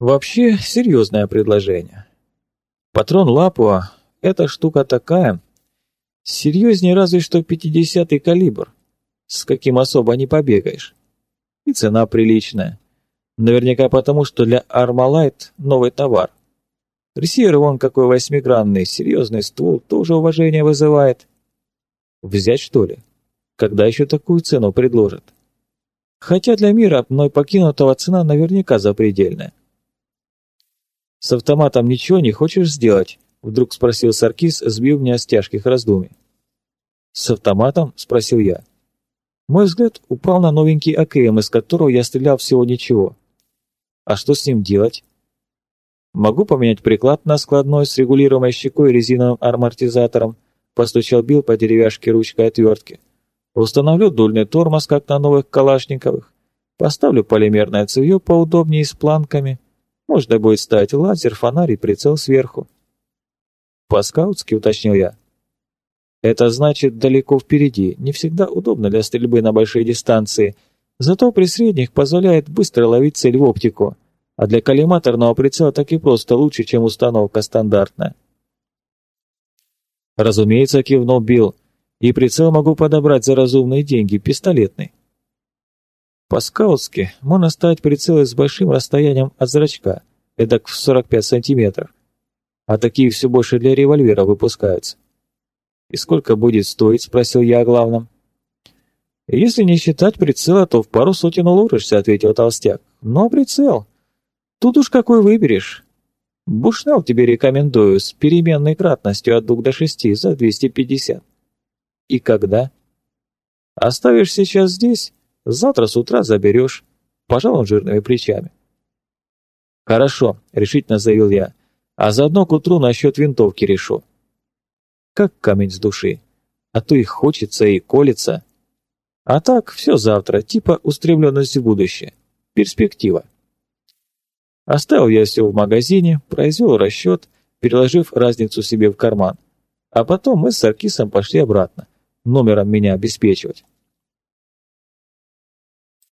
Вообще, серьезное предложение. Патрон Лапуа — это штука такая. Серьезнее разве что 50-й калибр, с каким особо не побегаешь. И цена приличная. Наверняка потому, что для Армалайт новый товар. Ресивер вон какой восьмигранный, серьезный ствол, тоже уважение вызывает. Взять что ли? Когда еще такую цену предложат? Хотя для мира мной покинутого цена наверняка запредельная. «С автоматом ничего не хочешь сделать?» — вдруг спросил Саркис, сбив меня с тяжких раздумий. «С автоматом?» — спросил я. Мой взгляд упал на новенький АКМ, из которого я стрелял всего ничего. А что с ним делать? Могу поменять приклад на складной с регулируемой щекой и резиновым амортизатором, постучал Билл по деревяшке ручкой отвертки. Установлю дульный тормоз, как на новых калашниковых. Поставлю полимерное цевье поудобнее с планками. Можно будет ставить лазер, фонарь и прицел сверху. По-скаутски уточнил я. Это значит далеко впереди, не всегда удобно для стрельбы на большие дистанции, зато при средних позволяет быстро ловить цель в оптику, а для коллиматорного прицела так и просто лучше, чем установка стандартная. Разумеется, кивнул Билл, и прицел могу подобрать за разумные деньги, пистолетный. По-скаутски можно ставить прицелы с большим расстоянием от зрачка, эдак в 45 сантиметров, а такие все больше для револьвера выпускаются. «И сколько будет стоить?» — спросил я о главном. «Если не считать прицела, то в пару сотен уложишься», — ответил толстяк. «Но прицел? Тут уж какой выберешь. Бушнел тебе рекомендую с переменной кратностью от двух до шести за 250. И когда? Оставишь сейчас здесь, завтра с утра заберешь. Пожал он жирными плечами. Хорошо, решительно заявил я. А заодно к утру насчет винтовки решу как камень с души. А то их хочется и колется. А так, все завтра, типа устремленность в будущее. Перспектива. Оставил я все в магазине, произвел расчет, переложив разницу себе в карман. А потом мы с Саркисом пошли обратно, номером меня обеспечивать.